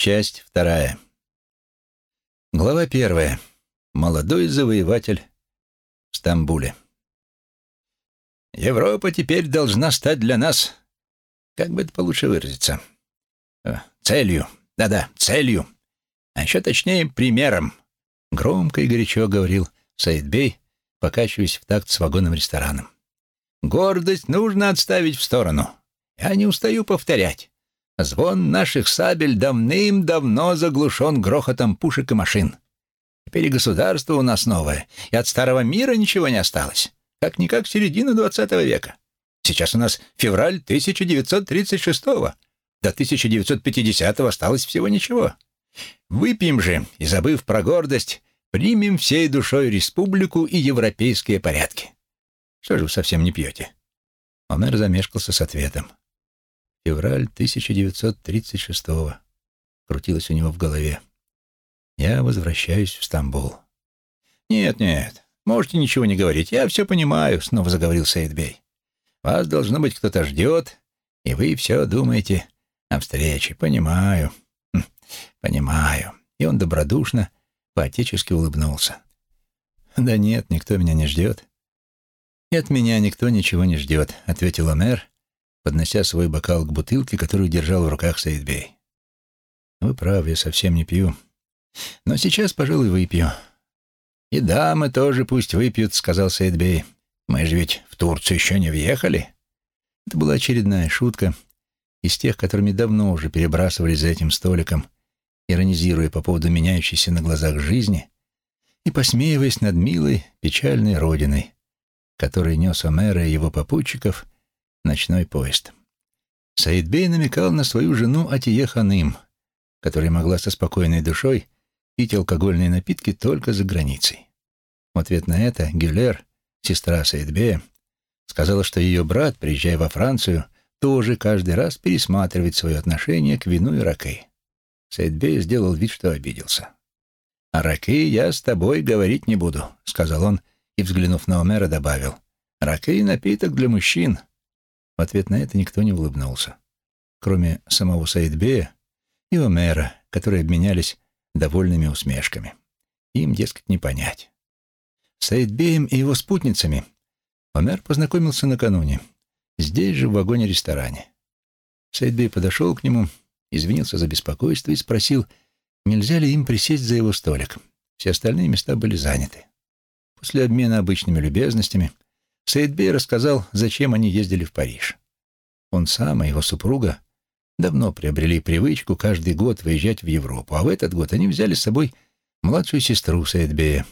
Часть вторая. Глава первая. Молодой завоеватель в Стамбуле. Европа теперь должна стать для нас, как бы это получше выразиться, э, целью. Да-да, целью. А еще точнее, примером. Громко и горячо говорил Саидбей, покачиваясь в такт с вагоном рестораном. Гордость нужно отставить в сторону. Я не устаю повторять. Звон наших сабель давным-давно заглушен грохотом пушек и машин. Теперь государство у нас новое, и от старого мира ничего не осталось. Как-никак середина двадцатого века. Сейчас у нас февраль 1936-го. До 1950-го осталось всего ничего. Выпьем же, и, забыв про гордость, примем всей душой республику и европейские порядки. Что же вы совсем не пьете?» Омер замешкался с ответом. Февраль 1936-го. Крутилось у него в голове. Я возвращаюсь в Стамбул. «Нет, нет, можете ничего не говорить. Я все понимаю», — снова заговорил Сейдбей. «Вас, должно быть, кто-то ждет, и вы все думаете о встрече. Понимаю, хм, понимаю». И он добродушно, поотечески улыбнулся. «Да нет, никто меня не ждет». «И от меня никто ничего не ждет», — ответил Омер, поднося свой бокал к бутылке, которую держал в руках Саидбей. «Вы правы, я совсем не пью. Но сейчас, пожалуй, выпью». «И дамы тоже пусть выпьют», — сказал Саидбей. «Мы же ведь в Турцию еще не въехали». Это была очередная шутка из тех, которыми давно уже перебрасывались за этим столиком, иронизируя по поводу меняющейся на глазах жизни и посмеиваясь над милой, печальной родиной, которой нес Омера и его попутчиков ночной поезд. Саидбей намекал на свою жену Атие Ханым, которая могла со спокойной душой пить алкогольные напитки только за границей. В ответ на это Гюлер, сестра Саидбея, сказала, что ее брат, приезжая во Францию, тоже каждый раз пересматривает свое отношение к вину и ракей. Саидбей сделал вид, что обиделся. «О ракей я с тобой говорить не буду», — сказал он и, взглянув на Омера, добавил. «Ракей — напиток для мужчин. В ответ на это никто не улыбнулся, кроме самого Саидбея и Омера, которые обменялись довольными усмешками. Им, дескать, не понять. С Саидбеем и его спутницами Омер познакомился накануне, здесь же, в вагоне-ресторане. Саидбей подошел к нему, извинился за беспокойство и спросил, нельзя ли им присесть за его столик. Все остальные места были заняты. После обмена обычными любезностями Сейдбей рассказал, зачем они ездили в Париж. Он сам и его супруга давно приобрели привычку каждый год выезжать в Европу, а в этот год они взяли с собой младшую сестру Сейдбея,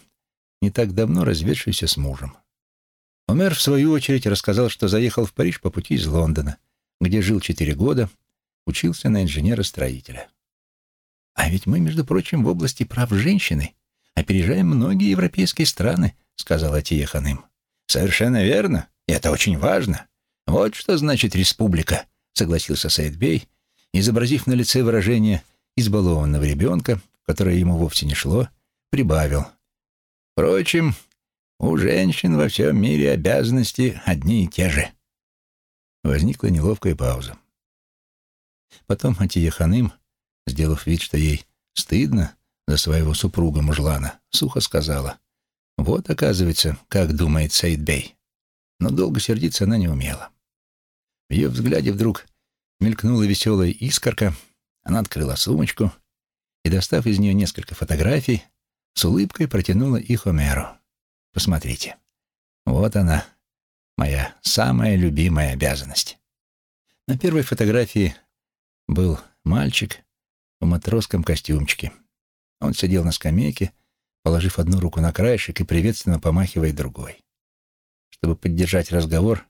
не так давно разведшуюся с мужем. Омер, в свою очередь, рассказал, что заехал в Париж по пути из Лондона, где жил четыре года, учился на инженера-строителя. «А ведь мы, между прочим, в области прав женщины опережаем многие европейские страны», — сказала Тия Ханым. «Совершенно верно. И это очень важно. Вот что значит республика», — согласился Саидбей, изобразив на лице выражение избалованного ребенка, которое ему вовсе не шло, прибавил. «Впрочем, у женщин во всем мире обязанности одни и те же». Возникла неловкая пауза. Потом Атия Ханым, сделав вид, что ей стыдно за своего супруга Мужлана, сухо сказала — вот, оказывается, как думает Саид Бей. Но долго сердиться она не умела. В ее взгляде вдруг мелькнула веселая искорка, она открыла сумочку и, достав из нее несколько фотографий, с улыбкой протянула их Омеру. «Посмотрите, вот она, моя самая любимая обязанность». На первой фотографии был мальчик в матросском костюмчике. Он сидел на скамейке, положив одну руку на краешек и приветственно помахивая другой. Чтобы поддержать разговор,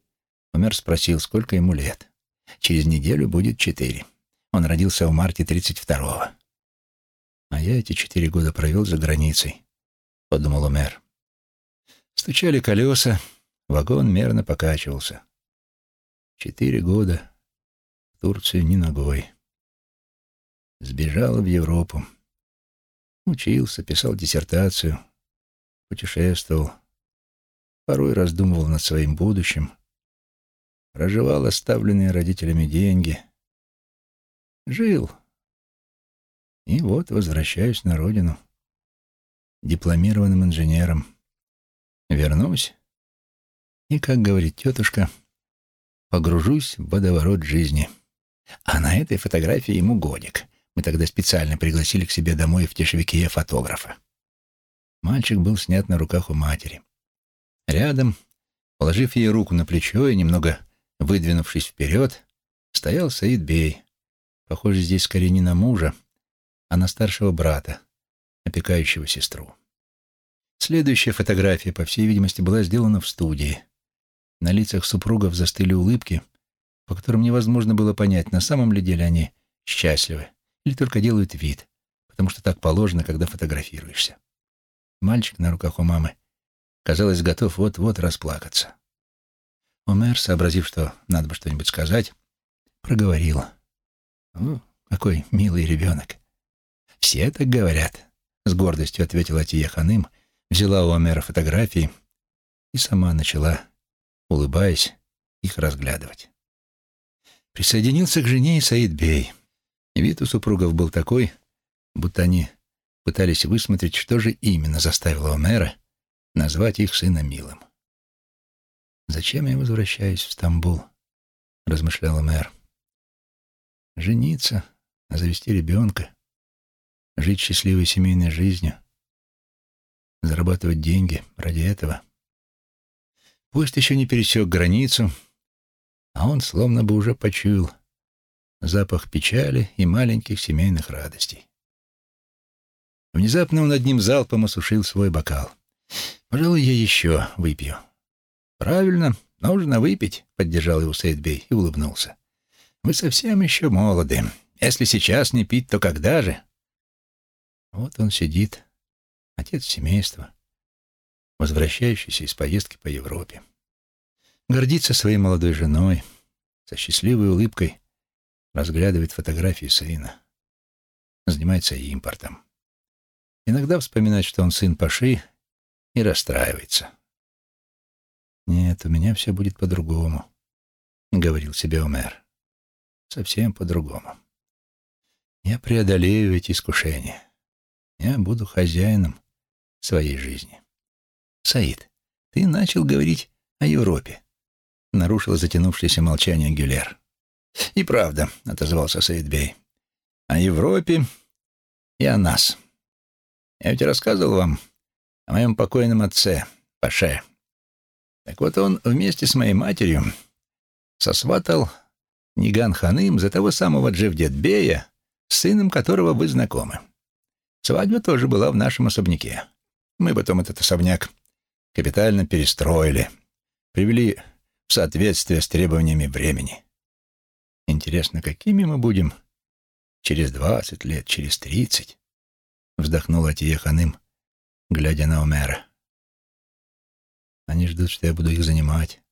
Умер спросил, сколько ему лет. Через неделю будет четыре. Он родился в марте 32-го. А я эти четыре года провел за границей, — подумал Умер. Стучали колеса, вагон мерно покачивался. Четыре года в Турцию ни ногой. Сбежал в Европу. Учился, писал диссертацию, путешествовал, порой раздумывал над своим будущим, проживал оставленные родителями деньги. Жил. И вот возвращаюсь на родину дипломированным инженером. Вернусь и, как говорит тетушка, погружусь в водоворот жизни. А на этой фотографии ему годик. Мы тогда специально пригласили к себе домой в Тишевике фотографа. Мальчик был снят на руках у матери. Рядом, положив ей руку на плечо и немного выдвинувшись вперед, стоял Саид Бей, похожий здесь скорее не на мужа, а на старшего брата, опекающего сестру. Следующая фотография, по всей видимости, была сделана в студии. На лицах супругов застыли улыбки, по которым невозможно было понять, на самом ли деле они счастливы или только делают вид, потому что так положено, когда фотографируешься. Мальчик на руках у мамы, казалось, готов вот-вот расплакаться. Омер, сообразив, что надо бы что-нибудь сказать, проговорил. «О, какой милый ребенок!» «Все так говорят», — с гордостью ответила Тия Ханым, взяла у Омера фотографии и сама начала, улыбаясь, их разглядывать. Присоединился к жене и Саид Бей. Вид у супругов был такой, будто они пытались высмотреть, что же именно заставило Омера назвать их сына милым. «Зачем я возвращаюсь в Стамбул?» — размышлял мэр. «Жениться, завести ребенка, жить счастливой семейной жизнью, зарабатывать деньги ради этого. Пусть еще не пересек границу, а он словно бы уже почуял запах печали и маленьких семейных радостей. Внезапно он одним залпом осушил свой бокал. «Пожалуй, я еще выпью». «Правильно, нужно выпить», — поддержал его Сейдбей и улыбнулся. «Вы совсем еще молоды. Если сейчас не пить, то когда же?» Вот он сидит, отец семейства, возвращающийся из поездки по Европе. Гордится своей молодой женой, со счастливой улыбкой разглядывает фотографии сына, занимается импортом. Иногда вспоминает, что он сын Паши, и расстраивается. «Нет, у меня все будет по-другому», — говорил себе Омер. «Совсем по-другому. Я преодолею эти искушения. Я буду хозяином своей жизни». «Саид, ты начал говорить о Европе», — нарушило затянувшееся молчание Гюлер. «И правда», — отозвался Саид Бей, — «о Европе и о нас». Я ведь рассказывал вам о моем покойном отце, Паше. Так вот он вместе с моей матерью сосватал Ниган Ханым за того самого Джевдетбея, с сыном которого вы знакомы. Свадьба тоже была в нашем особняке. Мы потом этот особняк капитально перестроили, привели в соответствие с требованиями времени. Интересно, какими мы будем через двадцать лет, через тридцать? вздохнула Тия Ханым, глядя на Омера. Они ждут, что я буду их занимать,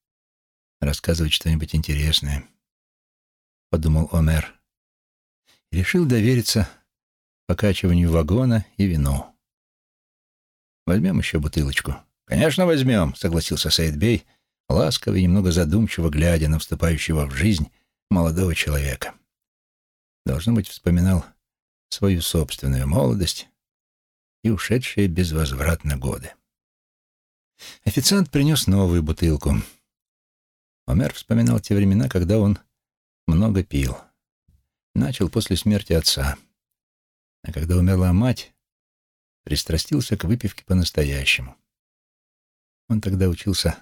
рассказывать что-нибудь интересное, подумал Омер. Решил довериться покачиванию вагона и вину. Возьмем еще бутылочку. Конечно, возьмем, согласился Саидбей, ласково и немного задумчиво глядя на вступающего в жизнь молодого человека. Должно быть, вспоминал свою собственную молодость и ушедшие безвозвратно годы. Официант принес новую бутылку. Омер вспоминал те времена, когда он много пил. Начал после смерти отца. А когда умерла мать, пристрастился к выпивке по-настоящему. Он тогда учился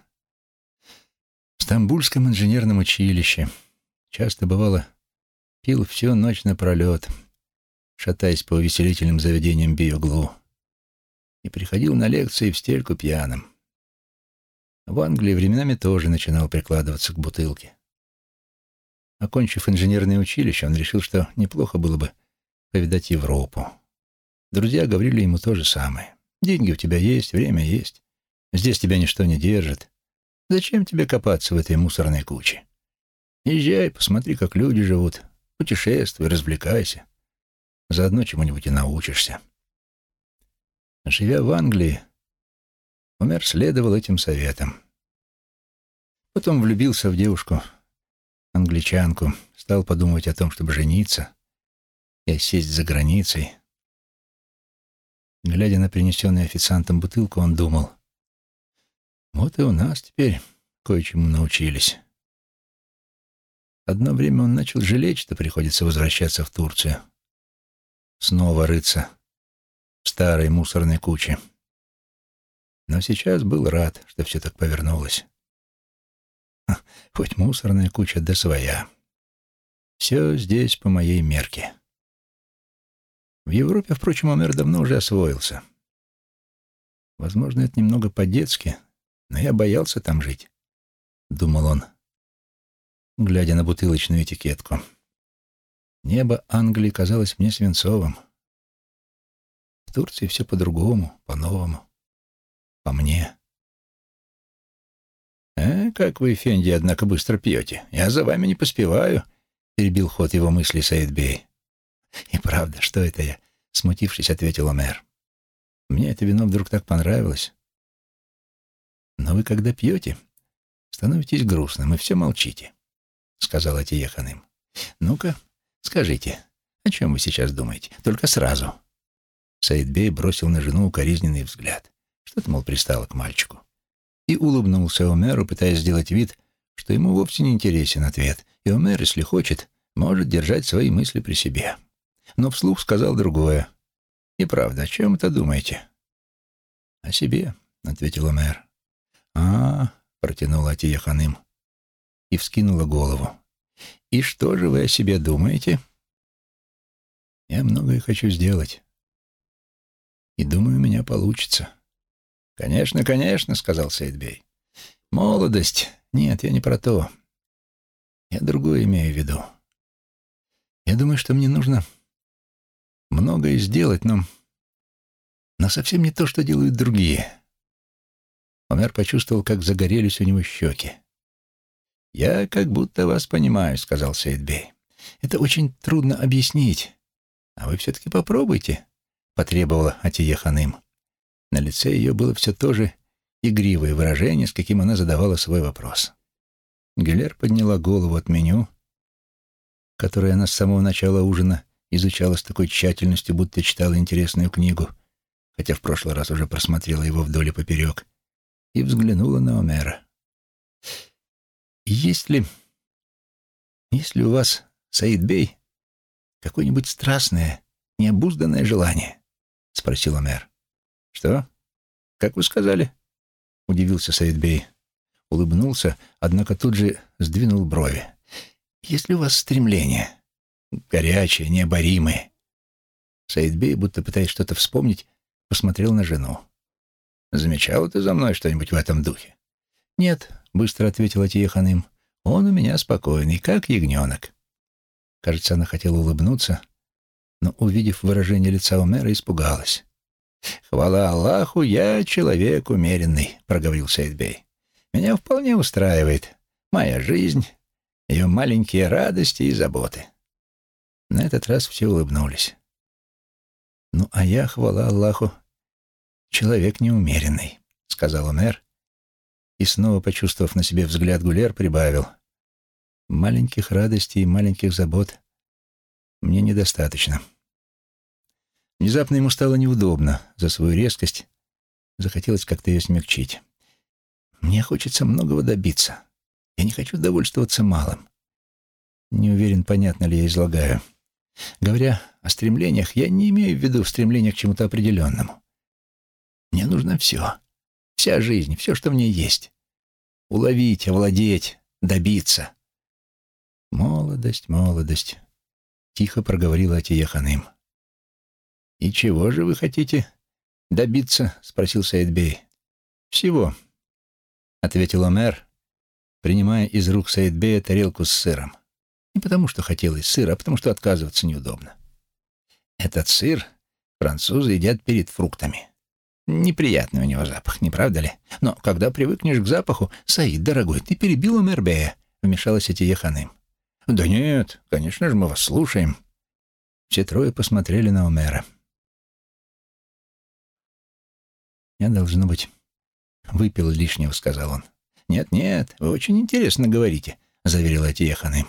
в Стамбульском инженерном училище. Часто, бывало, пил всю ночь напролет, шатаясь по увеселительным заведениям биоглу и приходил на лекции в стельку пьяным. В Англии временами тоже начинал прикладываться к бутылке. Окончив инженерное училище, он решил, что неплохо было бы повидать Европу. Друзья говорили ему то же самое. «Деньги у тебя есть, время есть. Здесь тебя ничто не держит. Зачем тебе копаться в этой мусорной куче? Езжай, посмотри, как люди живут. Путешествуй, развлекайся. Заодно чему-нибудь и научишься». Живя в Англии, Умер следовал этим советам. Потом влюбился в девушку, англичанку, стал подумывать о том, чтобы жениться и сесть за границей, Глядя на принесенную официантом бутылку, он думал, вот и у нас теперь кое-чему научились. Одно время он начал жалеть, что приходится возвращаться в Турцию. Снова рыться в старой мусорной куче. Но сейчас был рад, что все так повернулось. Хоть мусорная куча да своя. Все здесь по моей мерке. В Европе, впрочем, Омер давно уже освоился. Возможно, это немного по-детски, но я боялся там жить, — думал он, глядя на бутылочную этикетку. Небо Англии казалось мне свинцовым. В Турции все по-другому, по-новому, по мне. «Э, как вы, Фенди, однако, быстро пьете. Я за вами не поспеваю», — перебил ход его мысли Саидбей. «И правда, что это я?» — смутившись, ответил Омер. «Мне это вино вдруг так понравилось. Но вы, когда пьете, становитесь грустным и все молчите», — сказал Атиеханым. «Ну-ка, скажите, о чем вы сейчас думаете? Только сразу». Саидбей бросил на жену укоризненный взгляд. Что-то, мол, пристало к мальчику и улыбнулся Омеру, пытаясь сделать вид, что ему вовсе не интересен ответ, и Омер, если хочет, может держать свои мысли при себе. Но вслух сказал другое. «И правда, о чем это думаете?» «О себе», — ответил Омер. «А, -а — протянула Атия Ханым и вскинула голову. «И что же вы о себе думаете?» «Я многое хочу сделать. И думаю, у меня получится». «Конечно, конечно», — сказал Сейдбей. «Молодость. Нет, я не про то. Я другое имею в виду. Я думаю, что мне нужно многое сделать, но... но совсем не то, что делают другие». Омер почувствовал, как загорелись у него щеки. «Я как будто вас понимаю», — сказал Сейдбей. «Это очень трудно объяснить. А вы все-таки попробуйте», — потребовала Атия Ханым. На лице ее было все то же игривое выражение, с каким она задавала свой вопрос. Гюлер подняла голову от меню, которое она с самого начала ужина изучала с такой тщательностью, будто читала интересную книгу, хотя в прошлый раз уже просмотрела его вдоль и поперек, и взглянула на Омера. «Есть ли... есть ли у вас, Саид Бей, какое-нибудь страстное, необузданное желание?» — спросил Омер. «Что? Как вы сказали?» — удивился Саидбей. Улыбнулся, однако тут же сдвинул брови. «Есть ли у вас стремление? Горячее, необоримое?» Саидбей, будто пытаясь что-то вспомнить, посмотрел на жену. «Замечала ты за мной что-нибудь в этом духе?» «Нет», — быстро ответила Тиеханым. «Он у меня спокойный, как ягненок». Кажется, она хотела улыбнуться, но, увидев выражение лица Умера, испугалась. «Хвала Аллаху, я человек умеренный», — проговорил Сейдбей. «Меня вполне устраивает моя жизнь, ее маленькие радости и заботы». На этот раз все улыбнулись. «Ну, а я, хвала Аллаху, человек неумеренный», — сказал мэр, и снова, почувствовав на себе взгляд Гулер, прибавил. «Маленьких радостей и маленьких забот мне недостаточно». Внезапно ему стало неудобно за свою резкость. Захотелось как-то ее смягчить. «Мне хочется многого добиться. Я не хочу довольствоваться малым. Не уверен, понятно ли я излагаю. Говоря о стремлениях, я не имею в виду стремление к чему-то определенному. Мне нужно все. Вся жизнь, все, что в ней есть. Уловить, овладеть, добиться. Молодость, молодость, — тихо проговорила Атия Ханым. «И чего же вы хотите добиться?» — спросил Саидбей. «Всего», — ответил Омер, принимая из рук Саидбея тарелку с сыром. Не потому, что хотелось сыра, а потому, что отказываться неудобно. Этот сыр французы едят перед фруктами. Неприятный у него запах, не правда ли? Но когда привыкнешь к запаху... Саид, дорогой, ты перебил Омербея, — вмешалась Этия Ханым. «Да нет, конечно же, мы вас слушаем». Все трое посмотрели на Омера. «Я, должно быть, выпил лишнего», — сказал он. «Нет-нет, вы очень интересно говорите», — заверила Тиеханым.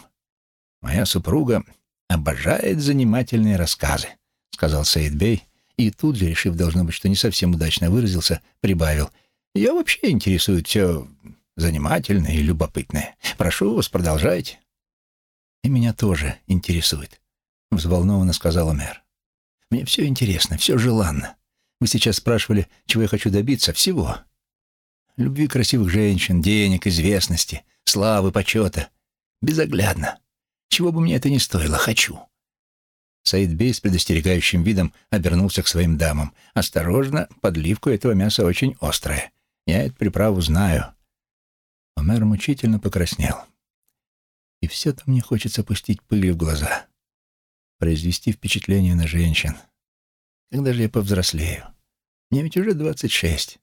«Моя супруга обожает занимательные рассказы», — сказал Саидбей И тут же, решив, должно быть, что не совсем удачно выразился, прибавил. «Я вообще интересует все занимательное и любопытное. Прошу вас, продолжайте». «И меня тоже интересует», — взволнованно сказала мэр. «Мне все интересно, все желанно. Вы сейчас спрашивали, чего я хочу добиться. Всего. Любви красивых женщин, денег, известности, славы, почета. Безоглядно. Чего бы мне это ни стоило, хочу. Саид Бей с предостерегающим видом обернулся к своим дамам. «Осторожно, подливку этого мяса очень острая. Я эту приправу знаю». Омер мучительно покраснел. «И все-то мне хочется пустить пылью в глаза, произвести впечатление на женщин. Когда же я повзрослею? Мне ведь уже двадцать шесть».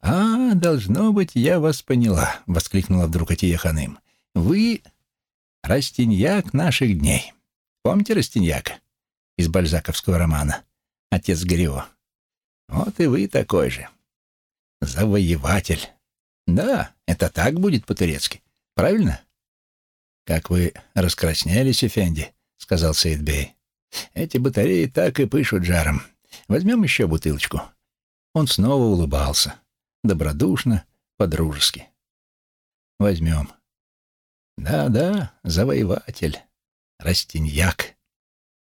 «А, должно быть, я вас поняла», — воскликнула вдруг Атия Ханым. «Вы — растиньяк наших дней». Помните Растиньяка из бальзаковского романа «Отец Горио»? Вот и вы такой же. Завоеватель. Да, это так будет по-турецки. Правильно? Как вы раскраснелись, Эфенди, сказал Сейдбей. Эти батареи так и пышут жаром. Возьмем еще бутылочку. Он снова улыбался. Добродушно, по-дружески. Возьмем. Да-да, завоеватель. Растиньяк.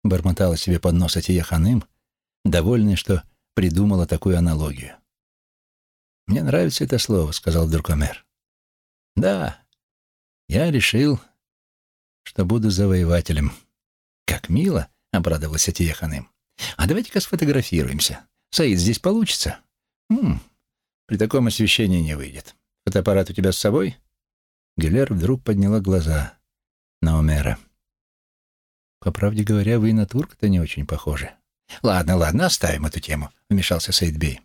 Бормотала себе под нос Атия Ханым, довольная, что придумала такую аналогию. «Мне нравится это слово», — сказал Дуркомер. «Да, я решил, что буду завоевателем». «Как мило», — обрадовалась Атия Ханым. «А давайте-ка сфотографируемся. Саид, здесь получится?» «М -м, «При таком освещении не выйдет. Фотоаппарат у тебя с собой?» Гюлер вдруг подняла глаза на Омера. По правде говоря, вы и на турка-то не очень похожи. Ладно, ладно, оставим эту тему, вмешался Сейдбей.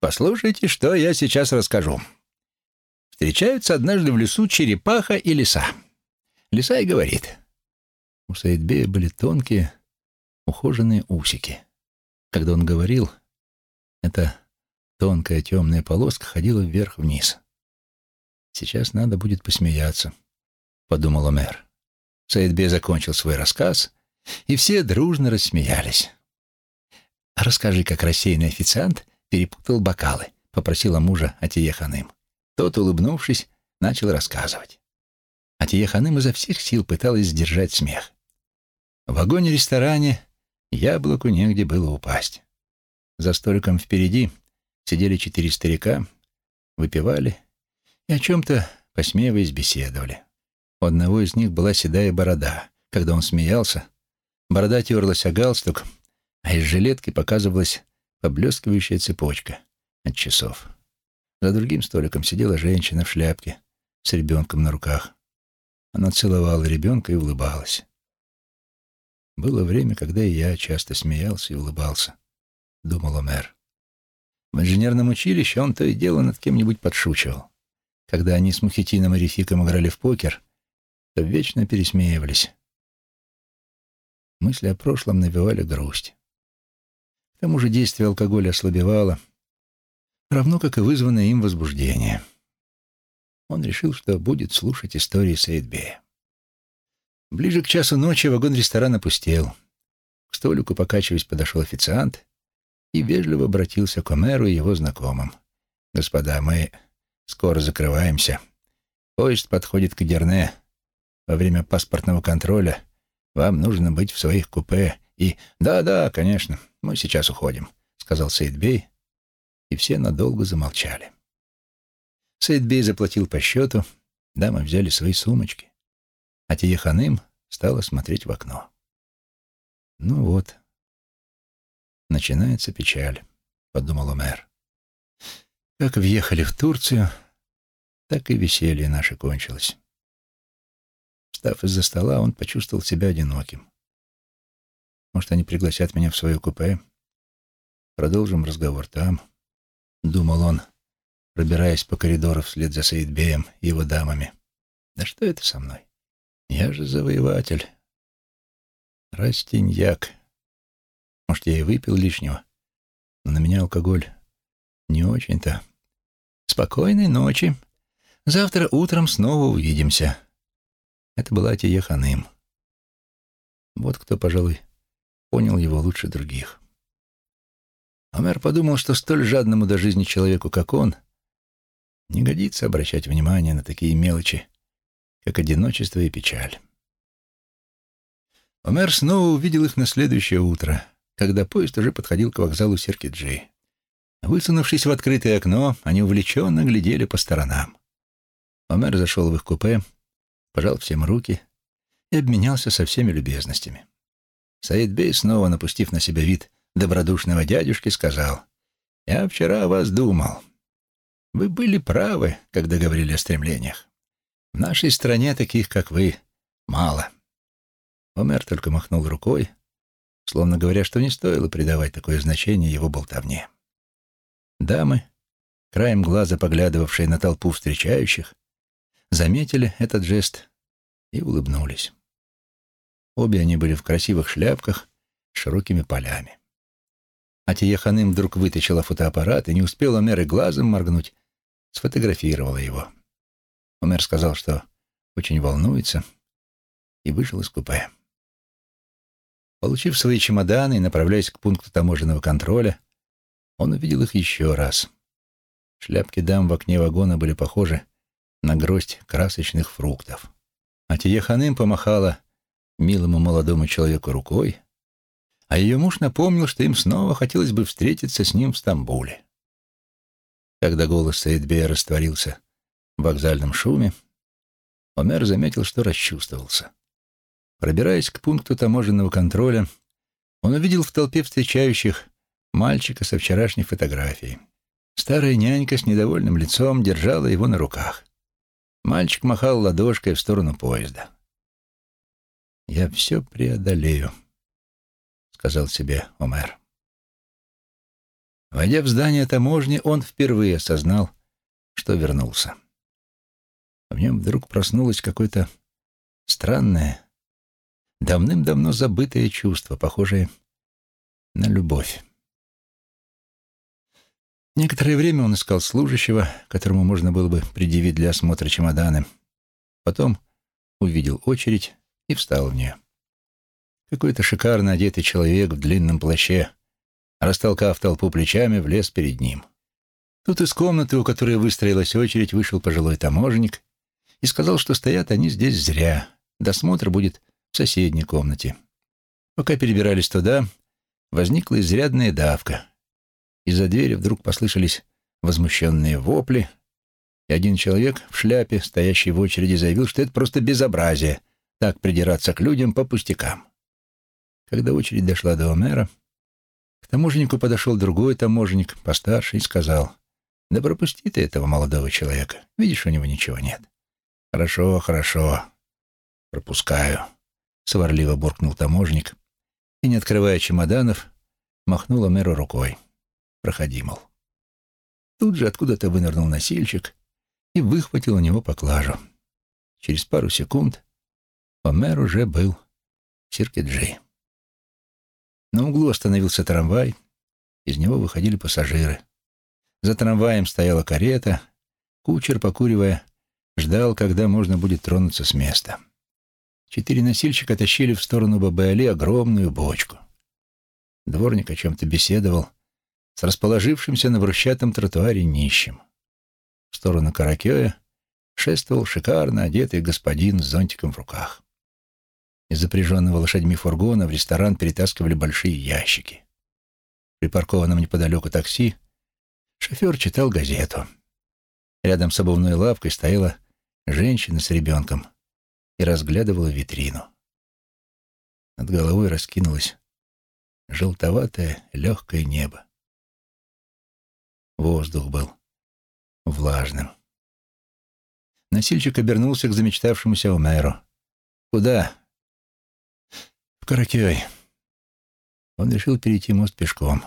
Послушайте, что я сейчас расскажу. Встречаются однажды в лесу черепаха и лиса. Лиса и говорит. У Саидбея были тонкие, ухоженные усики. Когда он говорил, эта тонкая темная полоска ходила вверх-вниз. «Сейчас надо будет посмеяться», — подумал мэр. Саидбе закончил свой рассказ, и все дружно рассмеялись. «Расскажи, как рассеянный официант перепутал бокалы», — попросила мужа Атия Ханым. Тот, улыбнувшись, начал рассказывать. Атия Ханым изо всех сил пыталась сдержать смех. В вагоне-ресторане яблоку негде было упасть. За столиком впереди сидели четыре старика, выпивали и о чем-то, посмеиваясь, беседовали. У одного из них была седая борода. Когда он смеялся, борода терлась о галстук, а из жилетки показывалась поблескивающая цепочка от часов. За другим столиком сидела женщина в шляпке с ребенком на руках. Она целовала ребенка и улыбалась. Было время, когда и я часто смеялся и улыбался, — думал мэр. В инженерном училище он то и дело над кем-нибудь подшучивал. Когда они с Мухитином и Рефиком играли в покер, то вечно пересмеивались. Мысли о прошлом навевали грусть. К тому же действие алкоголя ослабевало, равно как и вызванное им возбуждение. Он решил, что будет слушать истории Сейдбея. Ближе к часу ночи вагон ресторана пустел. К столику, покачиваясь, подошел официант и вежливо обратился к Омеру и его знакомым. «Господа, мы скоро закрываемся. Поезд подходит к Дерне. Во время паспортного контроля вам нужно быть в своих купе и... Да-да, конечно, мы сейчас уходим, сказал Сейдбей, и все надолго замолчали. Сейдбей заплатил по счету, дамы взяли свои сумочки, а Тиеханым стала смотреть в окно. Ну вот, начинается печаль, подумал мэр. Как въехали в Турцию, так и веселье наше кончилось. Встав из-за стола, он почувствовал себя одиноким. Может, они пригласят меня в свое купе? Продолжим разговор там, — думал он, пробираясь по коридору вслед за Саидбеем и его дамами. Да что это со мной? Я же завоеватель. Растиньяк. Может, я и выпил лишнего, но на меня алкоголь не очень-то. Спокойной ночи. Завтра утром снова увидимся. Это была Тия Ханым. Вот кто, пожалуй, понял его лучше других. Омер подумал, что столь жадному до жизни человеку, как он, не годится обращать внимание на такие мелочи, как одиночество и печаль. Омер снова увидел их на следующее утро, когда поезд уже подходил к вокзалу Серкиджи. Высунувшись в открытое окно, они увлеченно глядели по сторонам. Омер зашел в их купе, пожал всем руки и обменялся со всеми любезностями. Саид Бей, снова напустив на себя вид добродушного дядюшки, сказал, «Я вчера о вас думал. Вы были правы, когда говорили о стремлениях. В нашей стране таких, как вы, мало». Омер только махнул рукой, словно говоря, что не стоило придавать такое значение его болтовне. Дамы, краем глаза поглядывавшие на толпу встречающих, заметили этот жест и улыбнулись. Обе они были в красивых шляпках с широкими полями. Атия Ханым вдруг вытащила фотоаппарат и не успела Омер глазом моргнуть, сфотографировала его. Омер сказал, что очень волнуется, и вышел из купе. Получив свои чемоданы и направляясь к пункту таможенного контроля, он увидел их еще раз. Шляпки дам в окне вагона были похожи на гроздь красочных фруктов. А Тиеханым помахала милому молодому человеку рукой, а ее муж напомнил, что им снова хотелось бы встретиться с ним в Стамбуле. Когда голос Саидбея растворился в вокзальном шуме, Омер заметил, что расчувствовался. Пробираясь к пункту таможенного контроля, он увидел в толпе встречающих мальчика со вчерашней фотографией. Старая нянька с недовольным лицом держала его на руках. Мальчик махал ладошкой в сторону поезда. «Я все преодолею», — сказал себе Омер. Войдя в здание таможни, он впервые осознал, что вернулся. В нем вдруг проснулось какое-то странное, давным-давно забытое чувство, похожее на любовь. Некоторое время он искал служащего, которому можно было бы предъявить для осмотра чемоданы. Потом увидел очередь и встал в нее. Какой-то шикарно одетый человек в длинном плаще, растолкав толпу плечами, влез перед ним. Тут из комнаты, у которой выстроилась очередь, вышел пожилой таможенник и сказал, что стоят они здесь зря. Досмотр будет в соседней комнате. Пока перебирались туда, возникла изрядная давка. Из-за двери вдруг послышались возмущенные вопли, и один человек в шляпе, стоящий в очереди, заявил, что это просто безобразие — так придираться к людям по пустякам. Когда очередь дошла до Омера, к таможеннику подошел другой таможенник, постарше, и сказал, «Да пропусти ты этого молодого человека. Видишь, у него ничего нет». «Хорошо, хорошо. Пропускаю», — сварливо буркнул таможник и, не открывая чемоданов, махнул Омеру рукой. «Проходи, мол». Тут же откуда-то вынырнул носильщик и выхватил у него поклажу. Через пару секунд Омер уже был в Сиркеджи. На углу остановился трамвай, из него выходили пассажиры. За трамваем стояла карета, кучер, покуривая, ждал, когда можно будет тронуться с места. Четыре носильщика тащили в сторону Бабы-Али огромную бочку. Дворник о чем-то беседовал с расположившимся на брусчатом тротуаре нищим. В сторону Каракея шествовал шикарно одетый господин с зонтиком в руках. Из запряженного лошадьми фургона в ресторан перетаскивали большие ящики. Припаркованном неподалеку такси шофер читал газету. Рядом с обувной лавкой стояла женщина с ребенком и разглядывала витрину. Над головой раскинулось желтоватое легкое небо. Воздух был влажным. Носильщик обернулся к замечтавшемуся Омеру. «Куда?» в Каракей. Он решил перейти мост пешком.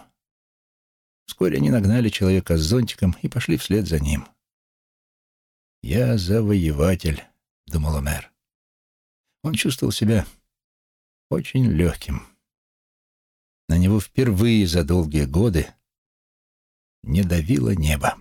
Вскоре они нагнали человека с зонтиком и пошли вслед за ним. «Я завоеватель», — думал мэр. Он чувствовал себя очень легким. На него впервые за долгие годы не давило небо.